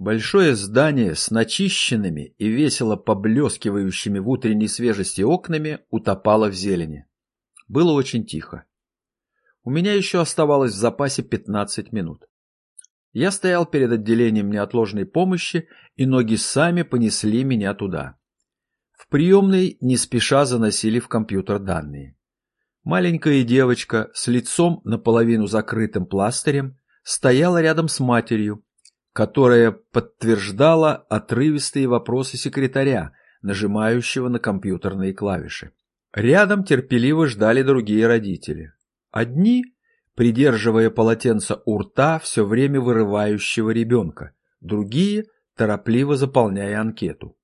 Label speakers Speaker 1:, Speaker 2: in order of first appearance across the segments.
Speaker 1: Большое здание с начищенными и весело поблескивающими в утренней свежести окнами утопало в зелени. Было очень тихо. У меня еще оставалось в запасе 15 минут. Я стоял перед отделением неотложной помощи, и ноги сами понесли меня туда. В приемной не спеша заносили в компьютер данные. Маленькая девочка с лицом наполовину закрытым пластырем стояла рядом с матерью, которая подтверждала отрывистые вопросы секретаря, нажимающего на компьютерные клавиши. Рядом терпеливо ждали другие родители. Одни, придерживая полотенце у рта, все время вырывающего ребенка, другие, торопливо заполняя анкету.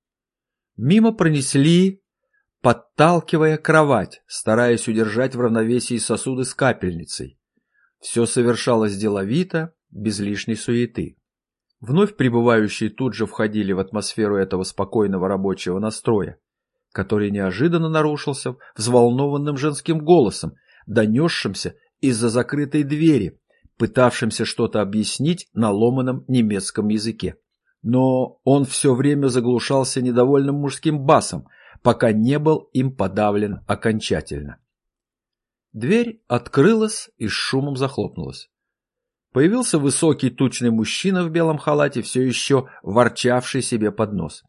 Speaker 1: Мимо пронесли, подталкивая кровать, стараясь удержать в равновесии сосуды с капельницей. Все совершалось деловито, без лишней суеты. Вновь прибывающие тут же входили в атмосферу этого спокойного рабочего настроя, который неожиданно нарушился взволнованным женским голосом, донесшимся из-за закрытой двери, пытавшимся что-то объяснить на ломаном немецком языке. Но он все время заглушался недовольным мужским басом, пока не был им подавлен окончательно. Дверь открылась и с шумом захлопнулась. Появился высокий тучный мужчина в белом халате, все еще ворчавший себе под нос.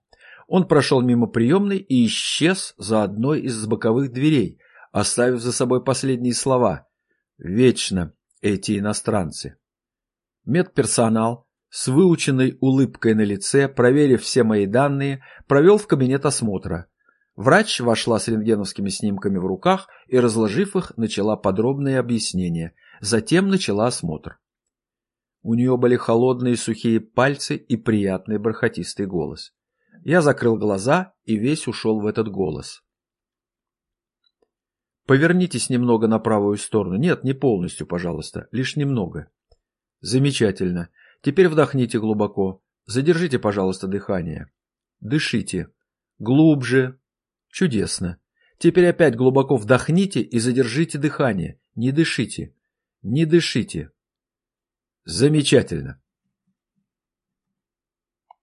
Speaker 1: Он прошел мимо приемной и исчез за одной из боковых дверей, оставив за собой последние слова. Вечно эти иностранцы. Медперсонал с выученной улыбкой на лице, проверив все мои данные, провел в кабинет осмотра. Врач вошла с рентгеновскими снимками в руках и, разложив их, начала подробные объяснения. Затем начала осмотр. У нее были холодные сухие пальцы и приятный бархатистый голос. Я закрыл глаза и весь ушел в этот голос. Повернитесь немного на правую сторону. Нет, не полностью, пожалуйста, лишь немного. Замечательно. Теперь вдохните глубоко. Задержите, пожалуйста, дыхание. Дышите. Глубже. Чудесно. Теперь опять глубоко вдохните и задержите дыхание. Не дышите. Не дышите. Замечательно.